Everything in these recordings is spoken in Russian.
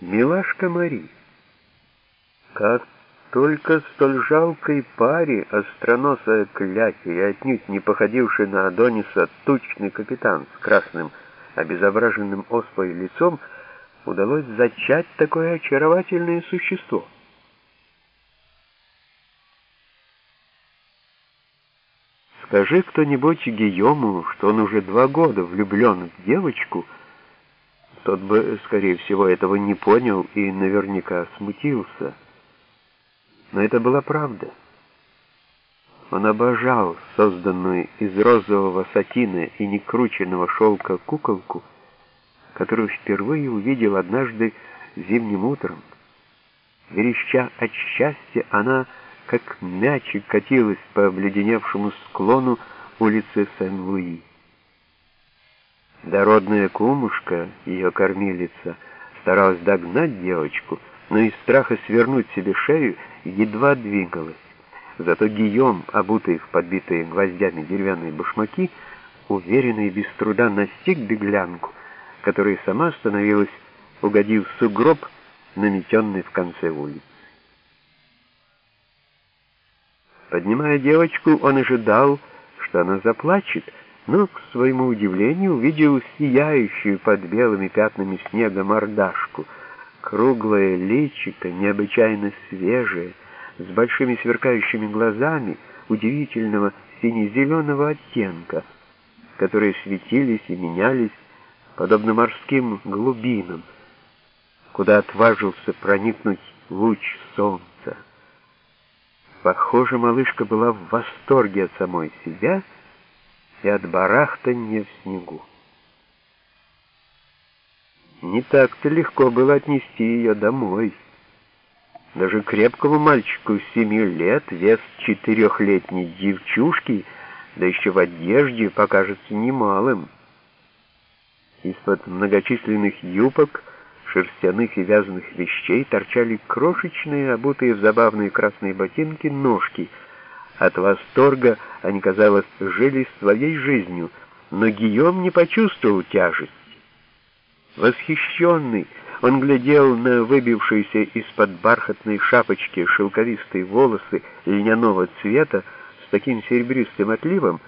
Милашка Мари. Как только столь жалкой паре остроносая кляча и отнюдь не походивший на Адониса тучный капитан с красным, обезображенным оспой лицом, удалось зачать такое очаровательное существо. Скажи кто-нибудь Гийому, что он уже два года влюблен в девочку, тот бы, скорее всего, этого не понял и наверняка смутился. Но это была правда. Он обожал созданную из розового сатина и некрученного шелка куколку, которую впервые увидел однажды зимним утром. Вереща от счастья, она, как мячик, катилась по обледеневшему склону улицы Сен-Луи. Дородная кумушка, ее кормилица, старалась догнать девочку, но из страха свернуть себе шею едва двигалась. Зато Гийом, обутый в подбитые гвоздями деревянные башмаки, уверенно и без труда настиг беглянку, которая сама остановилась, угодив в сугроб, наметенный в конце улицы. Поднимая девочку, он ожидал, что она заплачет, но, к своему удивлению, увидел сияющую под белыми пятнами снега мордашку, круглое личико, необычайно свежее, с большими сверкающими глазами, удивительного сине-зеленого оттенка, которые светились и менялись, подобно морским глубинам, куда отважился проникнуть луч солнца. Похоже, малышка была в восторге от самой себя — и от барахтанья в снегу. Не так-то легко было отнести ее домой. Даже крепкому мальчику семи лет вес четырехлетней девчушки, да еще в одежде, покажется немалым. Из-под многочисленных юбок, шерстяных и вязаных вещей торчали крошечные, обутые в забавные красные ботинки, ножки — от восторга они, казалось, жили своей жизнью, но Гийом не почувствовал тяжести. Восхищенный, он глядел на выбившиеся из-под бархатной шапочки шелковистые волосы льняного цвета с таким серебристым отливом,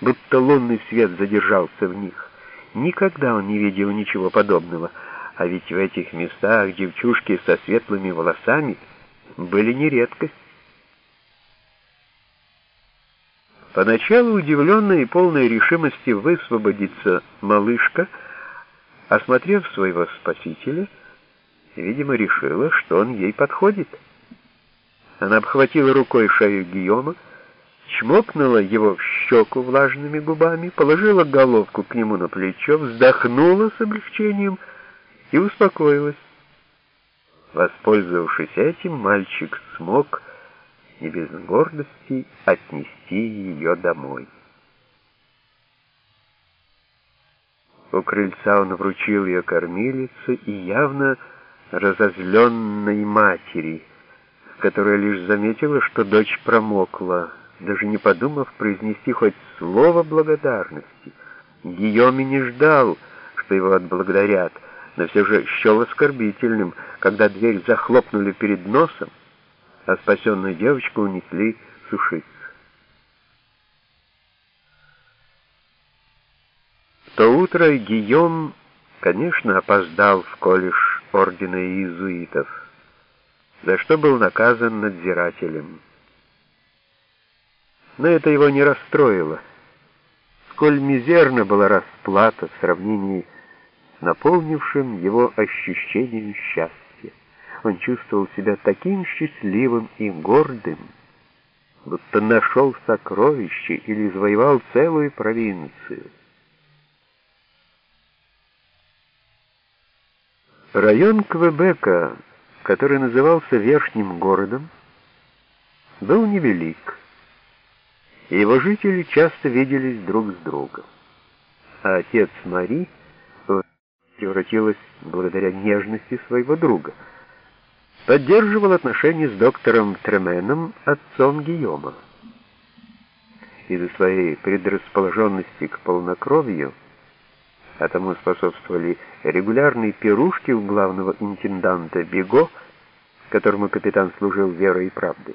будто лунный свет задержался в них. Никогда он не видел ничего подобного, а ведь в этих местах девчушки со светлыми волосами были не редкость. Поначалу удивленная и полная решимости высвободиться малышка, осмотрев своего спасителя, видимо, решила, что он ей подходит. Она обхватила рукой шею Гийома, чмокнула его в щеку влажными губами, положила головку к нему на плечо, вздохнула с облегчением и успокоилась. Воспользовавшись этим, мальчик смог и без гордости отнести ее домой. У крыльца он вручил ее кормилице и явно разозленной матери, которая лишь заметила, что дочь промокла, даже не подумав произнести хоть слово благодарности. Гийоми не ждал, что его отблагодарят, но все же счел оскорбительным, когда дверь захлопнули перед носом, а спасенную девочку унесли сушиться. В то утро Гийом, конечно, опоздал в колледж ордена иезуитов, за что был наказан надзирателем. Но это его не расстроило. Сколь мизерна была расплата в сравнении с наполнившим его ощущением счастья он чувствовал себя таким счастливым и гордым, будто нашел сокровище или завоевал целую провинцию. Район Квебека, который назывался Верхним городом, был невелик, и его жители часто виделись друг с другом. А отец Мари превратилась благодаря нежности своего друга — поддерживал отношения с доктором Тременом, отцом Гийома. Из-за своей предрасположенности к полнокровию а тому способствовали регулярные пирушки у главного интенданта Бего, которому капитан служил верой и правдой.